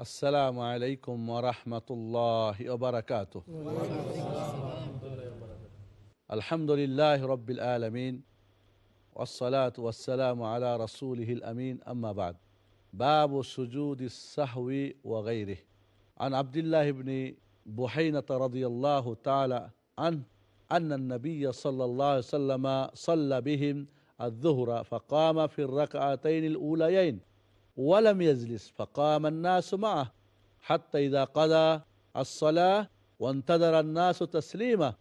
السلام عليكم ورحمة الله وبركاته. الحمد لله رب العالمين والصلاة والسلام على رسوله الأمين أما بعد. باب سجود السهو وغيره. عن عبد الله بن بحينة رضي الله تعالى عنه أن النبي صلى الله عليه وسلم صلى بهم الظهر فقام في الركعتين الأوليين. ولم يجلس فقام الناس معه حتى إذا قضى الصلاة وانتظر الناس تسليمه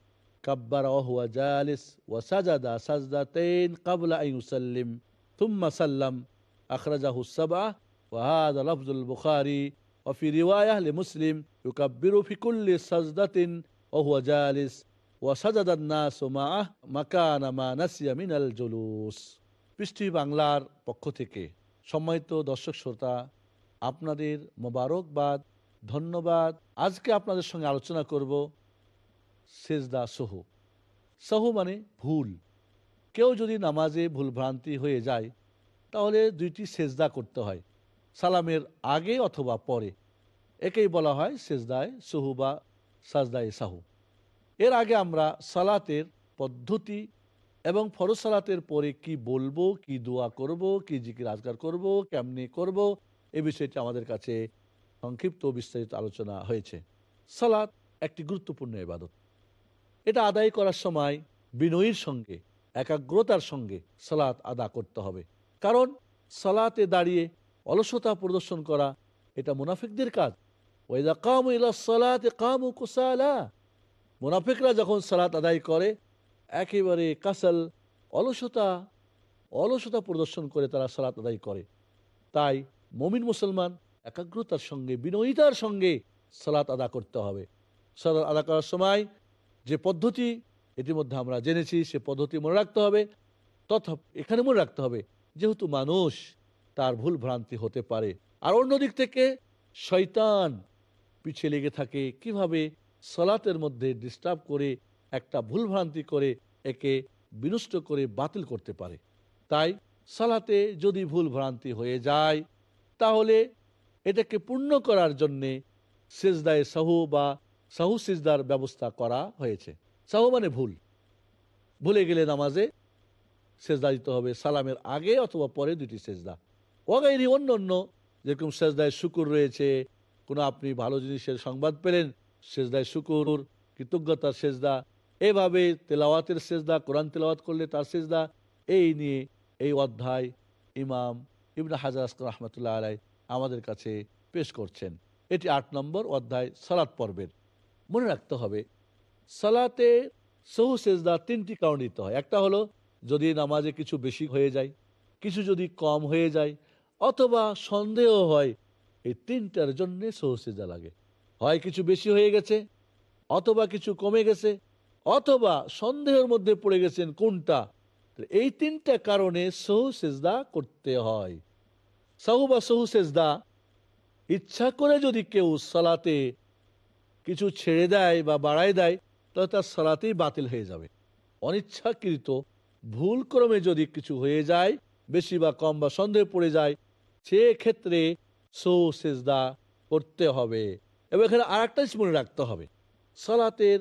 كبر وهو جالس وسجد سجدتين قبل أن يسلم ثم سلم أخرجه السبعة وهذا لفظ البخاري وفي رواية لمسلم يكبر في كل سجدة وهو جالس وسجد الناس معه مكان ما نسي من الجلوس পৃষ্টি বাংলার পক্ষ থেকে সম্মানিত দর্শক শ্রোতা, আপনাদের মোবারকবাদ, ধন্যবাদ। আজকে আপনাদের সঙ্গে আলোচনা করব সেজদা সহু। সহু মানে ভুল। কেউ যদি নামাজে ভুল ভ্রান্তি হয়ে যায়, তাহলে দুইটি সেজদা করতে হয়, সালামের আগে অথবা পরে। একেই বলা হয় সেজদায় সহু বা সাজদায় সাহু। এর আগে আমরা সালাতের পদ্ধতি এবং ফরজ সালাতের পরে কি বলব, কি দোয়া করব, কি জিকির আজগার করব, কেমনি করব, এ বিষয়টি আমাদের কাছে সংক্ষিপ্ত বিস্তারিত আলোচনা হয়েছে। সালাত একটি গুরুত্বপূর্ণ ইবাদত। এটা আদায় করার সময় বিনয়ীর সঙ্গে, একাগ্রতার সঙ্গে সালাত আদা করতে হবে। কারণ সালাতে দাঁড়িয়ে অলসতা প্রদর্শন করা, এটা মুনাফিকদের কাজ। ওইদা কাম ইলা সালাতে কাম কুসালা। মুনাফিকরা যখন সালাত আদায় করে একেবারে কাসাল, অলসতা অলসতা প্রদর্শন করে তারা সালাত আদায় করে। তাই মমিন মুসলমান একাগ্রতার সঙ্গে, বিনয়িতার সঙ্গে সালাত আদা করতে হবে। সালাত আদা করার সময় যে পদ্ধতি ইতিমধ্যে আমরা জেনেছি, সে পদ্ধতি মনে রাখতে হবে। তথা এখানে মনে রাখতে হবে, যেহেতু মানুষ তার ভুল ভ্রান্তি হতে পারে। আর অন্যদিক থেকে শয়তান পিছিয়ে লেগে থাকে। কীভাবে সলাতের মধ্যে ডিস্টার্ব করে একটা ভুলভ্রান্তি করে একে বিনষ্ট করে বাতিল করতে পারে। তাই সালাতে যদি ভুল ভ্রান্তি হয়ে যায়, তাহলে এটাকে পূর্ণ করার জন্যে সেজদায় সাহু বা সাহু সিজদার ব্যবস্থা করা হয়েছে। সাহু মানে ভুল। ভুলে গেলে নামাজে সেজদা দিতে হবে, সালামের আগে অথবা পরে দুটি সেজদা। ওগাইরি অন্য অন্য যেরকম সেজদায় শুকুর রয়েছে, কোনো আপনি ভালো জিনিসের সংবাদ পেলেন, সেজদায় শুকুর, কৃতজ্ঞতার সেজদা এভাবে তেলাওয়াতের সেজদা, কোরআন তেলাওয়াত করলে তার সেজদা, এই নিয়ে এই অধ্যায় ইমাম ইবনা হাজার রহমতুল্লাহ আলাই আমাদের কাছে পেশ করছেন। এটি আট নম্বর অধ্যায় সালাত পর্বের। মনে রাখতে হবে, সালাতে সহু সেজদা তিনটি কারণ দিতে হয়। একটা হলো, যদি নামাজে কিছু বেশি হয়ে যায়, কিছু যদি কম হয়ে যায়, অথবা সন্দেহ হয়, এই তিনটার জন্যে সহু সেজদা লাগে। হয় কিছু বেশি হয়ে গেছে, অথবা কিছু কমে গেছে অথবা সন্দেহের মধ্যে পড়ে গেছেন কোনটা? এই তিনটা কারণে সহু সেজদা করতে হয়। সাহু বা সহু সেজদা, ইচ্ছা করে যদি কেউ সালাতে কিছু ছেড়ে দেয় বা বাড়ায় দেয়, তাহলে তার সালাতেই বাতিল হয়ে যাবে। অনিচ্ছাকৃত ভুল ক্রমে যদি কিছু হয়ে যায়, বেশি বা কম বা সন্দেহ পড়ে যায়, সেক্ষেত্রে সৌ সেজদা করতে হবে। এবং এখানে আর একটা মনে রাখতে হবে। সালাতের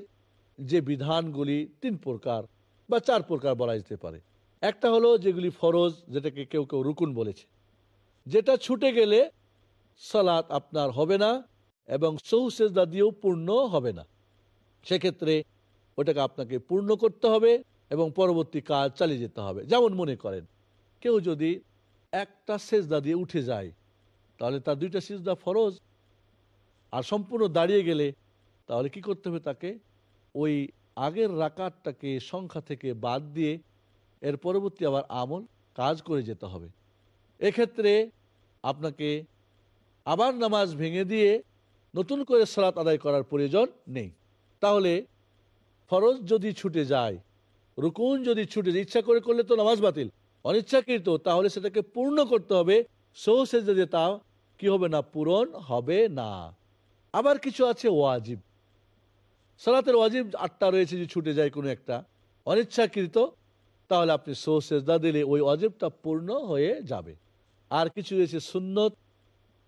যে বিধানগুলি তিন প্রকার বা চার প্রকার বলা যেতে পারে। একটা হলো যেগুলি ফরজ, যেটাকে কেউ কেউ রুকুন বলেছে। যেটা ছুটে গেলে সালাত আপনার হবে না এবং সৌসেজদা দিয়েও পূর্ণ হবে না। সেক্ষেত্রে ওটাকে আপনাকে পূর্ণ করতে হবে এবং পরবর্তী কাজ চালিয়ে যেতে হবে। যেমন মনে করেন, কেউ যদি একটা সেজদা দিয়ে উঠে যায়, তাহলে তার দুইটা সেজদা ফরজ। আর সম্পূর্ণ দাঁড়িয়ে গেলে তাহলে কি করতে হবে তাকে? ওই আগের রাকাতটাকে সংখ্যা থেকে বাদ দিয়ে এর পরবর্তী আবার আমল কাজ করে যেতে হবে। এক্ষেত্রে আপনাকে আবার নামাজ ভেঙে দিয়ে নতুন করে সালাত আদায় করার প্রয়োজন নেই। তাহলে ফরজ যদি ছুটে যায়, রুকুন যদি ছুটে যায়, ইচ্ছা করে করলে তো নামাজ বাতিল, অনিচ্ছাকৃত, তাহলে সেটাকে পূর্ণ করতে হবে। সৌসে যে তা কি হবে না, পূরণ হবে না। আবার কিছু আছে ওয়াজিব। সালাতের ওয়াজিব আটটা রয়েছে যে ছুটে যায় কোনো একটা। অনিচ্ছাকৃত, তাহলে আপনি সৌসেজদা দিলে ওই ওয়াজিবটা পূর্ণ হয়ে যাবে। আর কিছু রয়েছে সুন্নত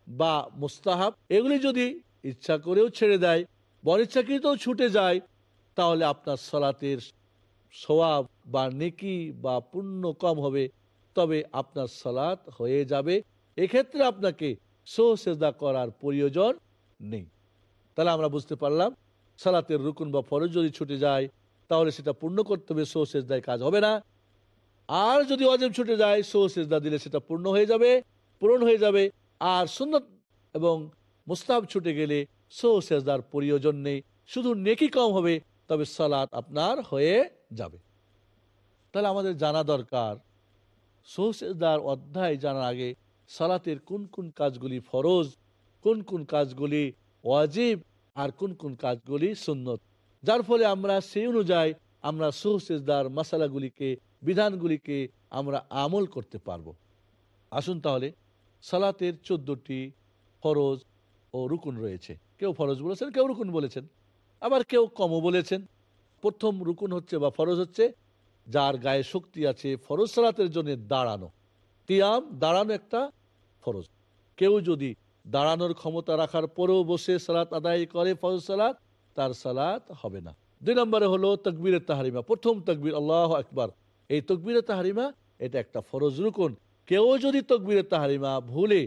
বা মুস্তাহাব, এগুলি যদি ইচ্ছা করেও ছেড়ে দেয় বনিচ্ছাকৃতও ছুটে যায়, তাহলে আপনার সলাতের সোয়াব বা নেকি বা পুণ্য কম হবে, তবে আপনার সলাৎ হয়ে যাবে। এক্ষেত্রে আপনাকে সোহসেজদা করার প্রয়োজন নেই। তাহলে আমরা বুঝতে পারলাম সালাতের রুকুন বা ফরজ যদি ছুটে যায়, তাহলে সেটা পূর্ণ করতে হবে সোহসেজদায় কাজ হবে না। আর যদি অজেব ছুটে যায় সো সেজদা দিলে সেটা পূর্ণ হয়ে যাবে, পূরণ হয়ে যাবে। আর সুন্নত এবং মুস্তাব ছুটে গেলে সোহসেজদার প্রয়োজন নেই। শুধু নেকি কম হবে, তবে সালাত আপনার হয়ে যাবে। তাহলে আমাদের জানা দরকার সোহসেজদার অধ্যায় জানার আগে সালাতের কোন কোন কাজগুলি ফরজ, কোন কোন কাজগুলি ওয়াজিব আর কোন কোন কাজগুলি সুন্নত। যার ফলে আমরা সেই অনুযায়ী আমরা সোহসেজদার মশালাগুলিকে বিধানগুলিকে আমরা আমল করতে পারব। আসুন তাহলে, সালাতের চোদ্দটি ফরজ ও রুকুন রয়েছে। কেউ ফরজ বলেছেন, কেউ রুকুন বলেছেন। আবার কেউ কমও বলেছেন। প্রথম রুকুন হচ্ছে বা ফরজ হচ্ছে, যার গায়ে শক্তি আছে ফরজ সালাতের জন্য দাঁড়ানো। তিয়াম দাঁড়ানো একটা ফরজ। কেউ যদি দাঁড়ানোর ক্ষমতা রাখার পরেও বসে সালাত আদায় করে, ফরজ সালাত, তার সালাত হবে না। দুই নম্বরে হলো তকবীরের তাহারিমা। প্রথম তকবীর, আল্লাহ একবার এই তকবীরের তাহারিমা, এটা একটা ফরজ রুকুন। কেউ যদি তকবীরের তাহারিমা ভুলে,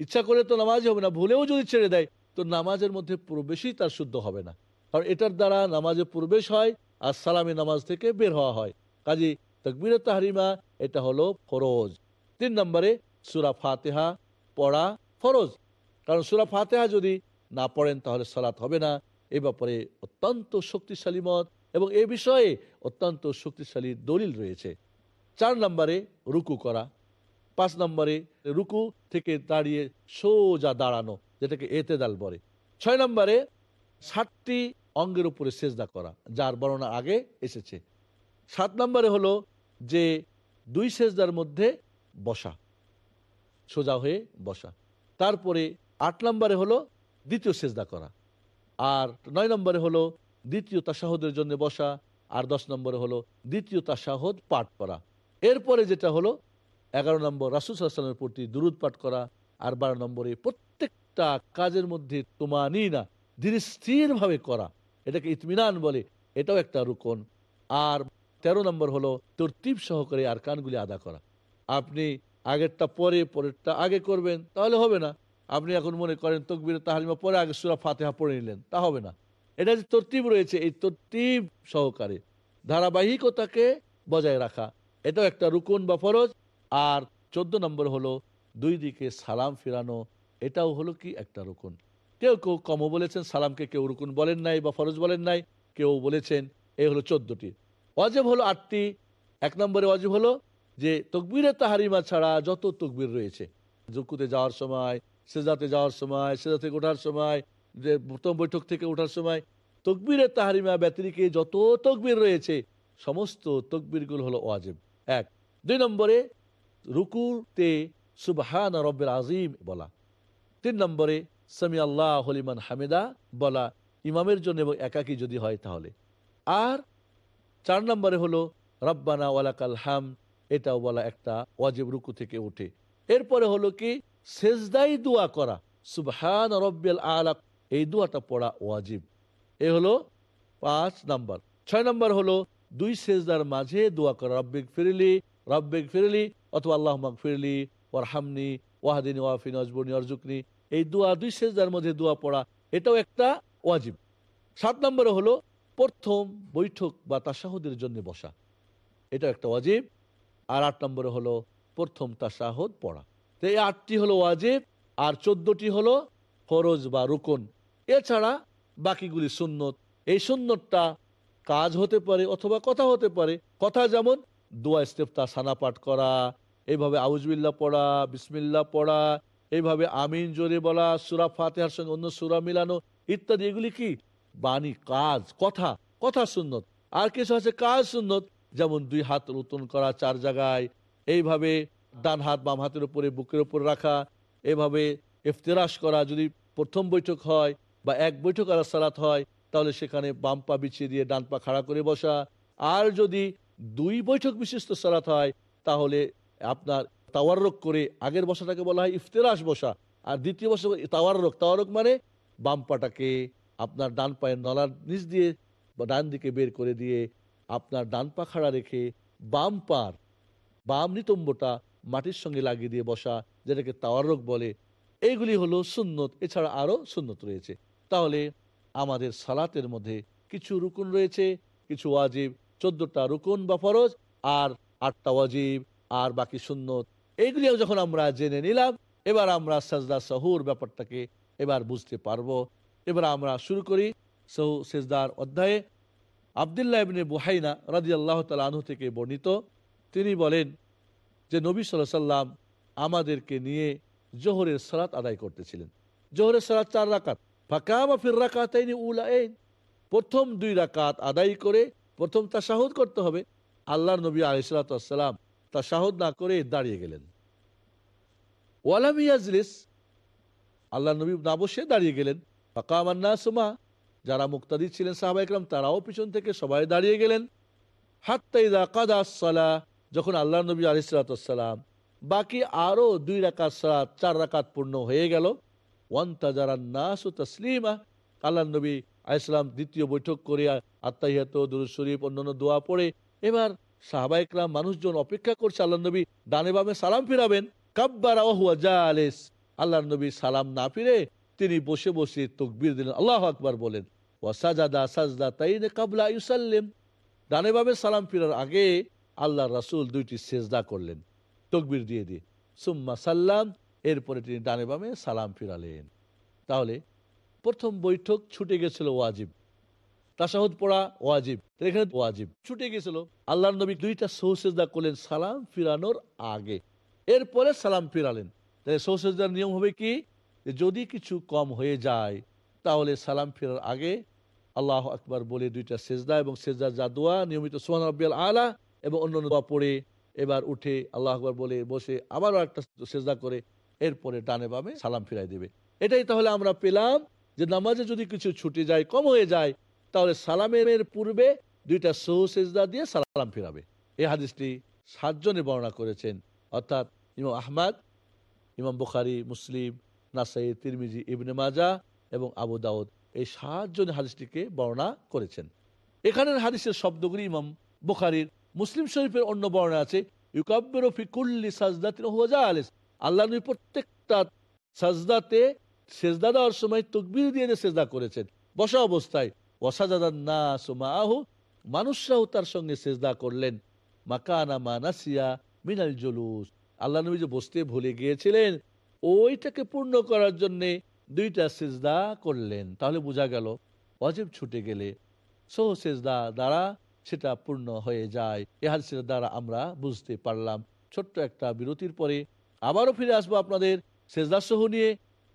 ইচ্ছা করে তো নামাজ হবে না, ভুলেও যদি ছেড়ে দেয়, তো নামাজের মধ্যে প্রবেশই তার শুদ্ধ হবে না। কারণ এটার দ্বারা নামাজে প্রবেশ হয় আর সালামী নামাজ থেকে বের হওয়া হয়। কাজে তকবীরের তাহারিমা, এটা হলো ফরজ। তিন নম্বরে সুরা ফাতেহা, পড়া ফরজ। কারণ সুরা ফাতেহা যদি না পড়েন, তাহলে সালাত হবে না। এ ব্যাপারে অত্যন্ত শক্তিশালী মত এবং এ বিষয়ে অত্যন্ত শক্তিশালী দলিল রয়েছে। চার নম্বরে রুকু করা। পাঁচ নম্বরে রুকু থেকে দাঁড়িয়ে সোজা দাঁড়ানো, যেটাকে এতেদাল বলে। ছয় নম্বরে ষাটটি অঙ্গের উপরে সেজদা করা, যার বর্ণনা আগে এসেছে। সাত নম্বরে হলো যে দুই সেজদার মধ্যে বসা, সোজা হয়ে বসা। তারপরে আট নম্বরে হলো দ্বিতীয় সেজদা করা। আর নয় নম্বরে হলো দ্বিতীয় তাসাহদের জন্য বসা, আর দশ নম্বরে হলো দ্বিতীয় তাসাহদ পাঠ করা। এরপরে যেটা হলো, এগারো নম্বর রাসুল সাল্লামের প্রতি দুরুদ পাঠ করা, আর বারো নম্বরে প্রত্যেকটা কাজের মধ্যে তোমানি না ধীরে স্থিরভাবে করা। এটাকে ইতমিনান বলে, এটাও একটা রুকন। আর তেরো নম্বর হলো তরতিব সহকারে আর কানগুলি আদা করা। আপনি আগেরটা পরে, পরেরটা আগে করবেন, তাহলে হবে না। আপনি এখন মনে করেন তকবির তাহারিমা পরে আগে সুরা ফাতেহা পড়ে নিলেন, তা হবে না। এটা যে তরতিব রয়েছে, এই তরতিব সহকারে ধারাবাহিকতাকে বজায় রাখা, এটাও একটা রুকন বা ফরজ। আর চোদ্দ নম্বর হলো দুই দিকে সালাম ফিরানো, এটাও হলো কি একটা রুকুন। কেউ কেউ কমও বলেছেন, সালামকে কেউ রুকুন বলেন নাই বা ফরজ বলেন নাই, কেউ বলেছেন এই হলো চোদ্দটি। অজেব হলো আটটি, এক নম্বরে অজেব হলো যে তকবিরে তাহারিমা ছাড়া যত তকবির রয়েছে জুকুতে যাওয়ার সময় সেজাতে যাওয়ার সময় সেজা থেকে ওঠার সময়, যে প্রথম বৈঠক থেকে ওঠার সময় তকবিরে তাহারিমা ব্যতিরিকে যত তকবির রয়েছে, সমস্ত তকবিরগুলো হলো ওয়াজেব। এক। দুই নম্বরে, রুকুতে সুবহান রব্বের আজিম বলা। তিন নম্বরে সামি আল্লাহ হলিমান হামেদা বলা। ইমামের জন্য এবং একাকি যদি হয় তাহলে। আর চার নম্বরে হলো, রব্বানা ওয়ালাকাল হাম এটাও বলা একটা ওয়াজিব রুকু থেকে উঠে। এরপরে হলো কি, সেজদাই দোয়া করা। সুবহান রব্বেল আলাক এই দোয়াটা পড়া ওয়াজিব। এ হলো পাঁচ নাম্বার। ছয় নম্বর হলো, দুই সেজদার মাঝে দোয়া করা, রব্বিক ফিরলি রব্বিক ফিরলি, অথবা আল্লাহ ফিরলি ওয়ারহামনি, ওয়াহাদিনী, ওয়াফিন অজবনী অর্জুকনি এই দোয়া, দুই সেজদার মধ্যে দোয়া পড়া, এটাও একটা ওয়াজিব। সাত নম্বরে হলো, প্রথম বৈঠক বা তাসাহুদের জন্য বসা। এটা একটা ওয়াজিব। আর আট নম্বরে হলো প্রথম তাসাহুদ পড়া। তো এই আটটি হলো ওয়াজিব, আর চোদ্দটি হলো ফরজ বা রুকন। এছাড়া বাকিগুলি সুন্নত। এই সুন্নতটা কাজ হতে পারে অথবা কথা হতে পারে। কথা যেমন, দোয়া ইস্তেফতা, সানা পাঠ করা, এইভাবে আউজবিল্লা পড়া বিসমিল্লা পড়া, এইভাবে আমিন জোরে বলা, সুরা ফাতেহার সঙ্গে অন্য সুরা মিলানো ইত্যাদি। এগুলি কি? বাণী, কাজ, কথা কথা সুন্নত। আর কিছু আছে কাজ সুন্নত যেমন দুই হাত রোতন করা চার জায়গায়, এইভাবে ডান হাত বাম হাতের উপরে, বুকের উপর রাখা এভাবে ইফতেরাস করা যদি প্রথম বৈঠক হয় বা এক বৈঠক আর সালাত হয়, তাহলে সেখানে বাম পা বিছিয়ে দিয়ে ডান পা খাড়া করে বসা। আর যদি দুই বৈঠক বিশিষ্ট সালাত হয়, তাহলে আপনার তাওয়ার তাওয়ারক করে আগের বসাটাকে বলা হয় ইফতেরাস বসা। আর দ্বিতীয় বছর তাওয়ারক তাওয়ারক মানে বাম পাটাকে আপনার ডান পায়ের নলার নিচ দিয়ে বা ডান দিকে বের করে দিয়ে আপনার ডান পা খাড়া রেখে বাম পার, বাম নিতম্বটা মাটির সঙ্গে লাগিয়ে দিয়ে বসা, যেটাকে তাওয়ারক বলে। এইগুলি হলো সুন্নত, এছাড়া আরও সুন্নত রয়েছে। তাহলে আমাদের সালাতের মধ্যে কিছু রুকুন রয়েছে, কিছু ওয়াজিব, চোদ্দটা রুকুন বা ফরজ, আর আটটা ওয়াজিব, আর বাকি সুন্নত। এইগুলিও যখন আমরা জেনে নিলাম, এবার আমরা সাজদা সাহুর ব্যাপারটাকে এবার বুঝতে পারব। এবার আমরা শুরু করি সহু, সেজদার অধ্যায়ে। আবদুল্লাহ ইবনে বুহাইনা রাজি আল্লাহ তালু থেকে বর্ণিত। তিনি বলেন যে নবী সাল্লাহ সাল্লাম আমাদেরকে নিয়ে জোহরের সালাত আদায় করতেছিলেন। জোহরের সালাত চার রাকাত। ফাঁকা ফির উলা প্রথম দুই রাকাত আদায় করে প্রথম তা শাহুদ করতে হবে। আল্লাহর নবী আলিসাল্লাম তা শাহুদ না করে দাঁড়িয়ে গেলেন। ওয়ালাম ইয়াজলিস। আল্লাহ নবী না বসে দাঁড়িয়ে গেলেন। ফাঁকা মান্না সুমা যারা মুক্তাদি ছিলেন সাহাবা ইকরাম তারাও পিছন থেকে সবাই দাঁড়িয়ে গেলেন। হাত্তাইদা কাদা সালা, যখন আল্লাহ নবী আলিসাল্লাম বাকি আরও দুই রাকাত সালাত, চার রাকাত পূর্ণ হয়ে গেল। ওয়ান্তাজারান্নাস তসলিমা আল্লাহ নবী আলাইসালাম দ্বিতীয় বৈঠক করে আত্মাহিয়াত দুরুদ অন্যান্য দোয়া পড়ে এবার সাহাবাইকরাম মানুষজন অপেক্ষা করছে আল্লাহ নবী ডানে বামে সালাম ফিরাবেন। কাব্বারা ওহুয়া জালেস আল্লাহ নবী সালাম না ফিরে তিনি বসে বসে তকবির দিলেন, আল্লাহ আকবার বলেন সাজাদা সালাম ফিরার আগে আল্লাহ রাসুল দুইটি সেজদা করলেন, তকবির দিয়ে দিয়ে। সুম্মা সাল্লাম, এরপরে তিনি ডানে বামে সালাম ফিরালেন। তাহলে প্রথম বৈঠক ছুটে গেছিল ওয়াজিব, তাসাহুদ পড়া ওয়াজিব এখানে ওয়াজিব। ছুটে গেছিল আল্লাহ নবী দুইটা সৌসেজদা করলেন সালাম ফিরানোর আগে, এরপরে সালাম ফিরালেন। তাই সৌসেজদার নিয়ম হবে কি? যদি কিছু কম হয়ে যায়, তাহলে সালাম ফেরার আগে আল্লাহ আকবার বলে দুইটা সেজদা এবং সেজদা যা দোয়া, নিয়মিত সোহান রব্বিয়াল আলা এবং অন্য দোয়া পড়ে এবার উঠে আল্লাহ আকবার বলে বসে আবারও একটা সেজদা করে এরপরে ডানে বামে সালাম ফিরাই দেবে। এটাই তাহলে আমরা পেলাম যে নামাজে যদি কিছু ছুটে যায়, কম হয়ে যায়, তাহলে সালামের পূর্বে দুইটা সহু সেজদা দিয়ে সালাম ফিরাবে। এই হাদিসটি সাতজনে বর্ণনা করেছেন। অর্থাৎ ইমাম আহমাদ, ইমাম বুখারি, মুসলিম নাসাই তিরমিজি, ইবনে মাজা এবং আবু দাউদ এই সাতজন হাদিসটিকে বর্ণনা করেছেন। এখানের হাদিসের শব্দগুলি ইমাম বুখারির, মুসলিম শরীফের অন্য বর্ণনা আছে, ইউকাব্বের ফিকুল্লি আল্লাহ প্রত্যেকটা সময় তকবির দিয়ে করেছেন। বসা অবস্থায় না তার সঙ্গে সেজদা করলেন। মাকানা মানাসিয়া মিনাল জলুস। আল্লাহ নবী যে বসতে ভুলে গিয়েছিলেন ওইটাকে পূর্ণ করার জন্যে দুইটা সেজদা করলেন। তাহলে বোঝা গেল অজেব ছুটে গেলে সহ সেজদা দ্বারা সেটা পূর্ণ হয়ে যায়। এ হাদিসের দ্বারা আমরা বুঝতে পারলাম। ছোট্ট একটা বিরতির পরে আবারও ফিরে আসব আপনাদের সেজদা সহ নিয়ে।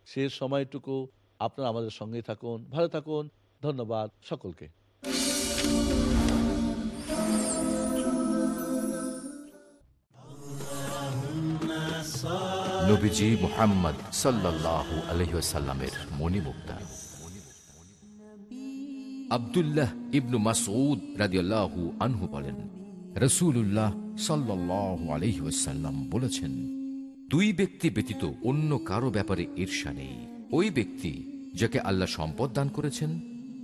সে সময়টুকু আপনারা আমাদের সঙ্গে থাকুন, ভালো থাকুন। ধন্যবাদ সকলকে। নবীজি মোহাম্মদ সাল্লাহ আলহিসাল্লামের মণিমুক্তা। আবদুল্লাহ ইবনু মাসউদ রাদিয়াল্লাহু আনহু বলেন রসুল্লাহ সাল্লাহ আলহিসাল্লাম বলেছেন, দুই ব্যক্তি ব্যতীত অন্য কারও ব্যাপারে ঈর্ষা নেই। ওই ব্যক্তি যাকে আল্লাহ সম্পদ দান করেছেন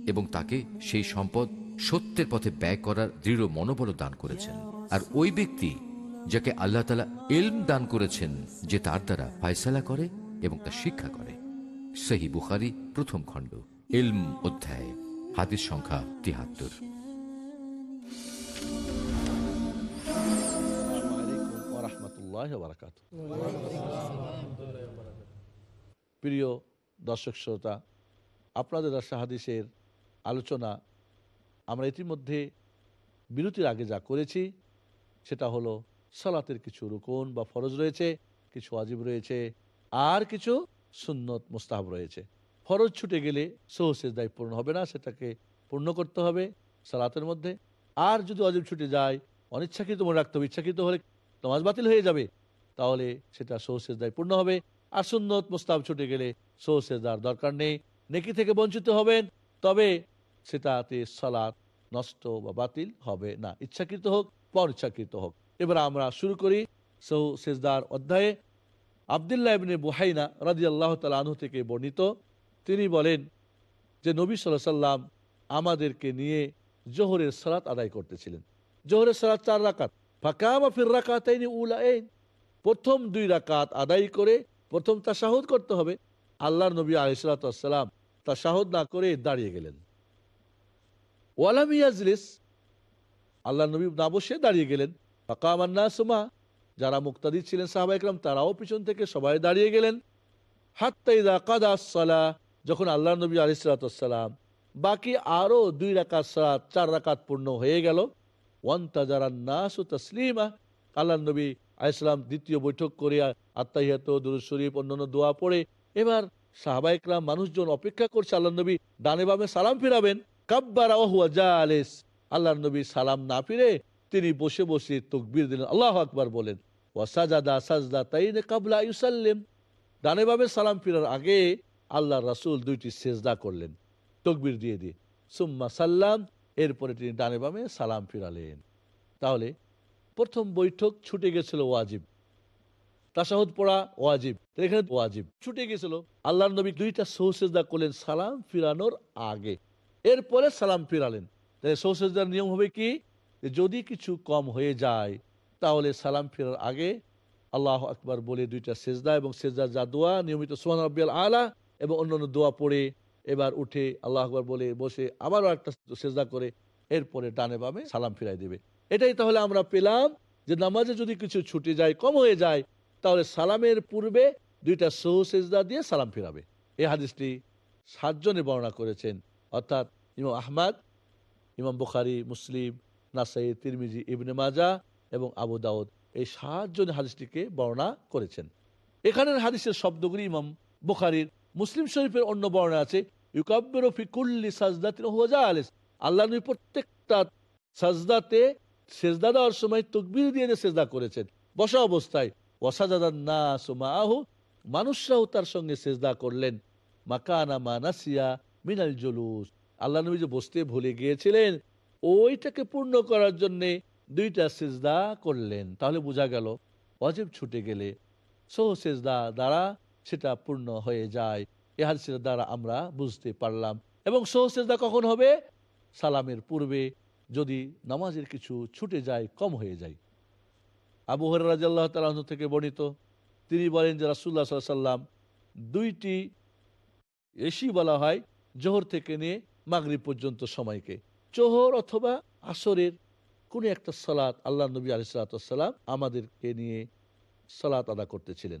এবং তাকে সেই সম্পদ সত্যের পথে ব্যয় করার দৃঢ় মনোবল দান করেছেন। আর ওই ব্যক্তি যাকে আল্লাহ তালা ইলম দান করেছেন যে তার দ্বারা ফায়সালা করে এবং তা শিক্ষা করে। সেহি বুখারি প্রথম খণ্ড, ইলম অধ্যায়, হাদিস সংখ্যা তিহাত্তর। প্রিয় দর্শক শ্রোতা, আপনাদের রাশা হাদিসের আলোচনা আমরা ইতিমধ্যে বিরতির আগে যা করেছি, সেটা হলো সালাতের কিছু রুকন বা ফরজ রয়েছে, কিছু আজীব রয়েছে, আর কিছু সুন্নত মুস্তাহাব রয়েছে। ফরজ ছুটে গেলে সহসের দায় পূর্ণ হবে না, সেটাকে পূর্ণ করতে হবে সালাতের মধ্যে। আর যদি অজীব ছুটে যায়, অনিচ্ছাকৃত মনে রাখতে হবে, ইচ্ছাকৃত হলে নামাজ বাতিল হয়ে যাবে, তাহলে সেটা সহসের দায় পূর্ণ হবে। আর সুন্নত মুস্তাহাব ছুটে গেলে সহসের দার দরকার নেই। নেকি থেকে বঞ্চিত হবেন, তবে সেটাতে সালাত নষ্ট বা বাতিল হবে না। ইচ্ছাকৃত হোক বা অনিচ্ছাকৃত হোক। এবার আমরা শুরু করি। সৌ সেজদার অধ্যায়ে আবদুল্লাহ ইবনে বুহাইনা রাজি আল্লাহ তালা আনহু থেকে বর্ণিত। তিনি বলেন যে, নবী সাল্লাহ সাল্লাম আমাদেরকে নিয়ে জোহরের সালাত আদায় করতেছিলেন। জোহরের সালাত চার রাকাত। ফাঁকা ফির উলা প্রথম দুই রাকাত আদায় করে প্রথম তাশাহুদ করতে হবে। আল্লাহর নবী আলিসাল্লাম তাশাহুদ না করে দাঁড়িয়ে গেলেন। ওয়ালাম ইয়াজলিস আল্লাহ নবী না বসে দাঁড়িয়ে গেলেন। ফাঁকা সুমা যারা মুক্তাদি ছিলেন সাহাবা ইকরাম তারাও পিছন থেকে সবাই দাঁড়িয়ে গেলেন। হাত্তাইদা কাদা সালা যখন আল্লাহ নবী আলিসাল্লাম বাকি আরও দুই রাকাত সালাত, চার রাকাত পূর্ণ হয়ে গেল। ওয়ান্তাজারান্নাসু তসলিমা আল্লাহ নবী আলাইসালাম দ্বিতীয় বৈঠক করে আত্মাহিয়াত দুরুদ অন্যান্য দোয়া পড়ে, এবার সাহাবাইকরাম মানুষজন অপেক্ষা করছে আল্লাহ নবী ডানে বামে সালাম ফিরাবেন। কাব্বারা ওহুয়া আলেস আল্লাহ নবী সালাম না ফিরে তিনি বসে বসে তকবির দিলেন, আল্লাহ আকবার বলেন ওয়াসাজাদা সাজদা তাইনে কাবলা ইউসাল্লেম। ডানে বামে সালাম ফিরার আগে আল্লাহ রাসূল দুইটি সেজদা করলেন, তকবির দিয়ে দিয়ে। সুম্মা সাল্লাম, এরপরে তিনি ডানে বামে সালাম ফিরালেন। তাহলে প্রথম বৈঠক ছুটে গেছিল ওয়াজিব, তাসাহুদ পড়া ওয়াজিব এখানে ওয়াজিব। ছুটে গেছিল আল্লাহ নবী দুইটা সৌসেজদা করলেন সালাম ফিরানোর আগে, এরপরে সালাম ফিরালেন। তাই সৌসেজদার নিয়ম হবে কি? যদি কিছু কম হয়ে যায়, তাহলে সালাম ফেরার আগে আল্লাহ আকবার বলে দুইটা সেজদা এবং সেজদার যা দোয়া, নিয়মিত সোহান রব্বিয়াল আলা এবং অন্যান্য দোয়া পড়ে এবার উঠে আল্লাহ আকবার বলে বসে আবারও একটা সেজদা করে এরপরে ডানে বামে সালাম ফিরাই দেবে। এটাই তাহলে আমরা পেলাম যে নামাজে যদি কিছু ছুটে যায়, কম হয়ে যায়, তাহলে সালামের পূর্বে দুইটা সহ সেজদা দিয়ে সালাম ফিরাবে। এই হাদিসটি সাতজনে বর্ণনা করেছেন। অর্থাৎ ইমাম আহমাদ, ইমাম বুখারি, মুসলিম নাসাই তিরমিজি, ইবনে মাজা এবং আবু দাউদ এই সাতজন হাদিসটিকে বর্ণনা করেছেন। এখানের হাদিসের শব্দগুলি ইমাম বুখারির, মুসলিম শরীফের অন্য বর্ণনা আছে, ইউকাব্বের ফিকুল্লি সাজদাতিন হুয়াজা আলিস আল্লাহ নবী প্রত্যেকটা সাজদাতে সেজদা দেওয়ার সময় তকবির দিয়ে যে সেজদা করেছেন। বসা অবস্থায় ওয়াসাজাদান না সুমাহু মানুষরাও তার সঙ্গে সেজদা করলেন। মাকানা মানাসিয়া মিনাল জলুস। আল্লাহ নবী যে বসতে ভুলে গিয়েছিলেন ওইটাকে পূর্ণ করার জন্যে দুইটা সেজদা করলেন। তাহলে বোঝা গেল অজেব ছুটে গেলে সহ সেজদা দ্বারা সেটা পূর্ণ হয়ে যায়। এ হাদিসের দ্বারা আমরা বুঝতে পারলাম। এবং সহ সেজদা কখন হবে? সালামের পূর্বে, যদি নামাজের কিছু ছুটে যায়, কম হয়ে যায়। আবু হর রাজাল্লাহ থেকে বর্ণিত, তিনি বলেন যে রাসুল্লাহ সাল্লাম দুইটি এসি বলা হয়, জোহর থেকে নিয়ে মাগরিব পর্যন্ত সময়কে। জোহর অথবা আসরের কোনো একটা সালাত আল্লাহ নবী আলিসাল্লাম আমাদেরকে নিয়ে সালাত আদা করতেছিলেন।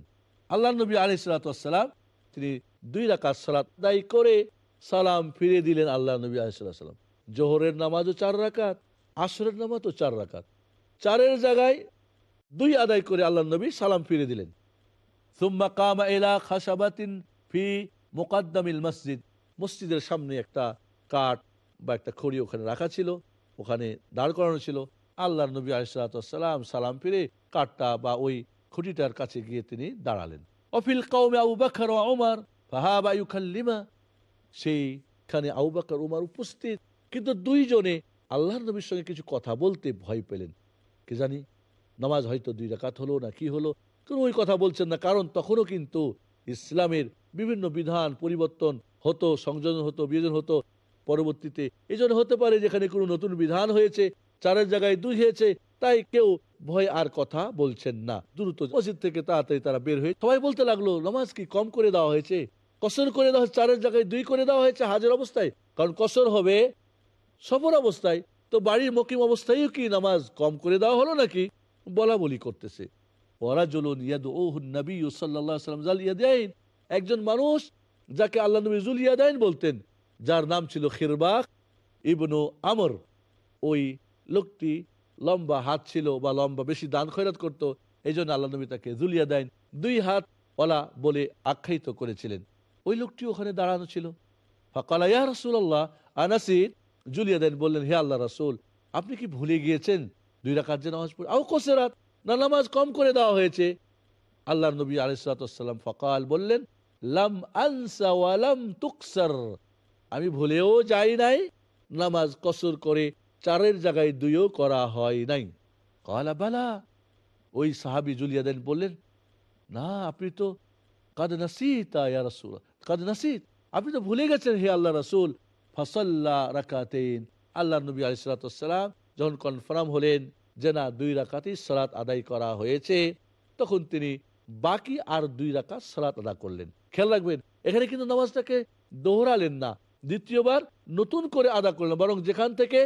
আল্লাহ নবী আলিসাল্লাম তিনি দুই রাকাত সালাত আদায় করে সালাম ফিরে দিলেন আল্লাহ নবী আলিসাল্লাম জোহরের নামাজও চার রাকাত, আসরের নামাজও চার রাকাত। চারের জায়গায় দুই আদায় করে আল্লাহ নবী সালাম ফিরে দিলেন। সুম্মা কামা এলা খাসাবাতিন ফি মোকাদ্দামিল মসজিদ। মসজিদের সামনে একটা কাঠ বা একটা খড়ি ওখানে রাখা ছিল, ওখানে দাঁড় করানো ছিল। আল্লাহ নবী আলিসাল্লাম সালাম ফিরে কাঠটা বা ওই খুঁটিটার কাছে গিয়ে তিনি দাঁড়ালেন। অফিল কৌমে আবু বাকর ওমর ফাহাবা ইউখাল্লিমা সেইখানে আবু বাকর, উমার উপস্থিত। কিন্তু দুইজনে আল্লাহ নবীর সঙ্গে কিছু কথা বলতে ভয় পেলেন। কে জানি, নামাজ হয়তো দুই রাকাত হলো না কি হলো। কোনো ওই কথা বলছেন না, কারণ তখনও কিন্তু ইসলামের বিভিন্ন বিধান পরিবর্তন হতো, সংযোজন হতো, বিয়োজন হতো। পরবর্তীতে। এই হতে পারে যেখানে কোনো নতুন বিধান হয়েছে, চারের জায়গায় দুই হয়েছে, তাই কেউ ভয় আর কথা বলছেন না। দ্রুত মসজিদ থেকে তাড়াতাড়ি তারা বের হয়ে সবাই বলতে লাগল, নামাজ কি কম করে দেওয়া হয়েছে? কসর করে দেওয়া হয়েছে, চারের জায়গায় দুই করে দেওয়া হয়েছে, হাজার অবস্থায়? কারণ কসর হবে সফর অবস্থায়। তো বাড়ির মকিম অবস্থায়ও কি নামাজ কম করে দেওয়া হলো নাকি? বলা বলি করতেছে। একজন মানুষ যাকে আল্লাহ নবী জুল ইয়াদাইন বলতেন যার নাম ছিল খিরবাক, ইবনু আমর। ওই লোকটি লম্বা হাত ছিল বা লম্বা বেশি দান খয়রাত করতো এই জন্য আল্লাহ নবী তাকে জুলিয়া দেন। দুই হাত ওলা বলে আখ্যায়িত করেছিলেন। ওই লোকটি ওখানে দাঁড়ানো ছিল। ফাকালা, ইয়া রসুল্লাহ আনাসির জুলিয়া দেন, বললেন, হে আল্লাহ রাসুল, আপনি কি ভুলে গিয়েছেন? দুই রাকাত যে নামাজ পড়ে আও কোসেরাত, না, নামাজ কম করে দেওয়া হয়েছে। আল্লাহ নবী আলিসাল্লাম ফকাল বললেন, লাম আনসা ওয়ালাম তুকসার। আমি ভুলেও যাই নাই, নামাজ কসর করে চারের জায়গায় দুইও করা হয় নাই। কলা, বালা। ওই সাহাবি জুলিয়া দেন বললেন, না, আপনি তো কাদ নাসিতা রাসূল, কাদ নাসিত, আপনি তো ভুলে গেছেন হে আল্লাহ রাসূল। ফাসাল্লা রাকাতেন আল্লাহ নবী আলিসালাম যখন কনফার্ম হলেন যে না, দুই রাকাতেই সালাত আদায় করা হয়েছে, তখন তিনি বাকি আর দুই রাকাত সালাত আদা করলেন। খেয়াল রাখবেন, এখানে কিন্তু নামাজটাকে দোহরালেন না দ্বিতীয়বার নতুন করে আদা করলেন, বরং যেখান থেকে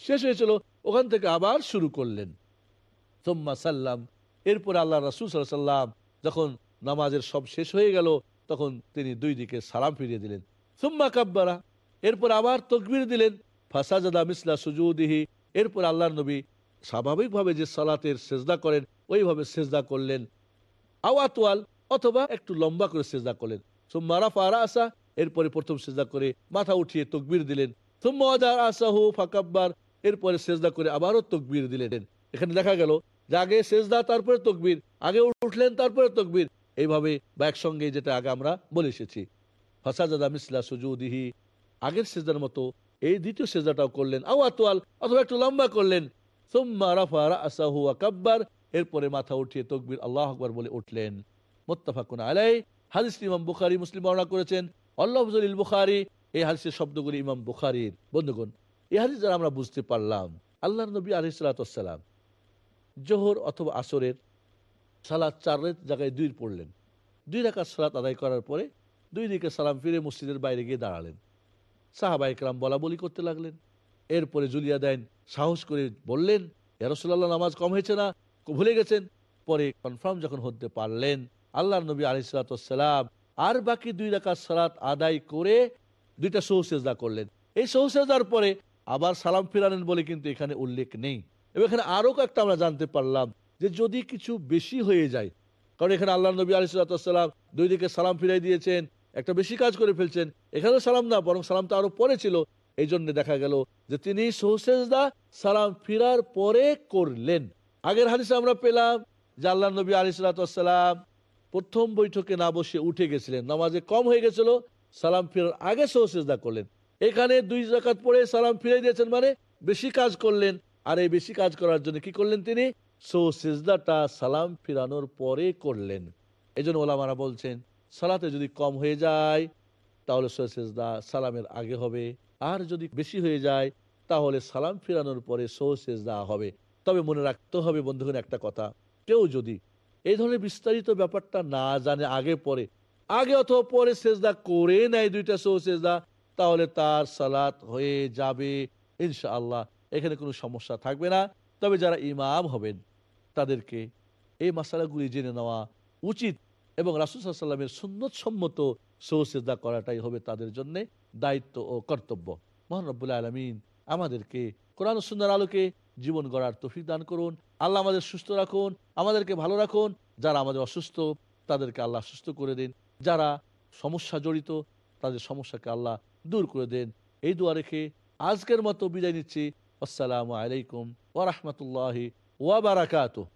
শেষ হয়েছিল, ওখান থেকে আবার শুরু করলেন। সোম্মা সাল্লাম, এরপর আল্লাহ রাসুল সাল্লাম যখন নামাজের সব শেষ হয়ে গেল, তখন তিনি দুই দিকে সালাম ফিরিয়ে দিলেন। সুম্মা কাব্বারা, এরপর আবার তকবির দিলেন। ফাসাজাদা মিসলা সুজুদিহি, এরপর আল্লাহ নবী স্বাভাবিকভাবে যে সালাতের সেজদা করেন, ওইভাবে সেজদা করলেন। আওয়াতওয়াল অথবা একটু লম্বা করে সেজদা করলেন। সুম্মা রাফা আসা এরপরে প্রথম সেজদা করে মাথা উঠিয়ে তকবির দিলেন। সুম্মা আদা আসাহু ফাকাব্বার। এরপরে সেজদা করে আবারও তকবির দিলেন। এখানে দেখা গেল যে আগে সেজদা, তারপরে তকবির, আগে উঠলেন, তারপরে তকবির। এইভাবে বা একসঙ্গে যেটা আগে আমরা বলে এসেছি। ফাসাজাদা মিসলা সুজুদিহি। আগের সেজদার মতো এই দ্বিতীয় সেজদাটাও করলেন। আওয়াতওয়াল অথবা একটু লম্বা করলেন। সুম্মা রাফা রাসাহু আকাব্বার। এরপরে মাথা উঠিয়ে তকবির আল্লাহ আকবার বলে উঠলেন। মোত্তাফাকুন আলাই হাদিস ইমাম বুখারি, মুসলিম বর্ণনা করেছেন। আল্লাহ ফজলিল বুখারি, এই হাদিসের শব্দগুলি ইমাম বুখারির। বন্ধুগণ, এই হাদিস দ্বারা আমরা বুঝতে পারলাম আল্লাহ নবী আলি সালাতাম জোহর অথবা আসরের সালাদ চার জায়গায় দুই পড়লেন। দুই রাকাত সালাত আদায় করার পরে দুই দিকে সালাম ফিরে মসজিদের বাইরে গিয়ে দাঁড়ালেন। সাহাবা একরাম বলা বলি করতে লাগলেন। এরপরে জুলিয়া দেন, সাহস করে বললেন ইয়ারসুল্লাহ নামাজ কম হয়েছে না? ভুলে গেছেন? পরে কনফার্ম যখন হতে পারলেন আল্লাহ নবী আলিসালাম আর বাকি দুই রাকাত সালাত আদায় করে দুইটা সৌসেজদা করলেন। এই সৌসেজদার পরে আবার সালাম ফিরানেন বলে কিন্তু এখানে উল্লেখ নেই। এবং এখানে আরও কয়েকটা আমরা জানতে পারলাম যে যদি কিছু বেশি হয়ে যায়, কারণ এখানে আল্লাহ নবী আলিসাল্লাম দুই দিকে সালাম ফিরাই দিয়েছেন, একটা বেশি কাজ করে ফেলছেন, এখানেও সালাম না, বরং সালামটা আরও পরে ছিল। এই জন্য দেখা গেল যে তিনি সৌসেজদা সালাম ফিরার পরে করলেন। আগের হাদিসে আমরা পেলাম যে আল্লাহ নবী আলিসাল্লাম প্রথম বৈঠকে না বসে উঠে গেছিলেন। নামাজে কম হয়ে গেছিল, সালাম ফিরার আগে সৌসেজদা করলেন। এখানে দুই জাকাত পড়ে সালাম ফিরে দিয়েছেন মানে বেশি কাজ করলেন। আর এই বেশি কাজ করার জন্য কি করলেন তিনি? সৌসেজদাটা সালাম ফিরানোর পরে করলেন। এই জন্য ওলামারা বলছেন, সালাতে যদি কম হয়ে যায়, তাহলে সৌসেজদা সালামের আগে হবে। আর যদি বেশি হয়ে যায়, তাহলে সালাম ফিরানোর পরে সৌসেজদা হবে। তবে মনে রাখতে হবে বন্ধুগণ একটা কথা, কেউ যদি এই ধরনের বিস্তারিত ব্যাপারটা না জানে আগে পরে। আগে অথবা পরে সেজদা করে নেয় দুইটা সৌসেজদা তাহলে তার সালাত হয়ে যাবে ইনশাআল্লাহ। এখানে কোনো সমস্যা থাকবে না। তবে যারা ইমাম হবেন, তাদেরকে এই মশালাগুলি জেনে নেওয়া উচিত এবং রাসুসাল্লামের সুন্নত সম্মত সৌসেদা করাটাই হবে তাদের জন্য দায়িত্ব ও কর্তব্য। মহানবুল্লাহ আলমিন আমাদেরকে কোরআন সুন্দর আলোকে জীবন গড়ার তফিক দান করুন। আল্লাহ আমাদের সুস্থ রাখুন, আমাদেরকে ভালো রাখুন। যারা আমাদের অসুস্থ, তাদেরকে আল্লাহ সুস্থ করে দিন। যারা সমস্যা জড়িত, তাদের সমস্যাকে আল্লাহ দূর করে দেন। এই দোয়া রেখে আজকের মতো বিদায় নিচ্ছি। আসসালামু আলাইকুম ওরহমতুল্লাহ ওয়াবারাকাতুহ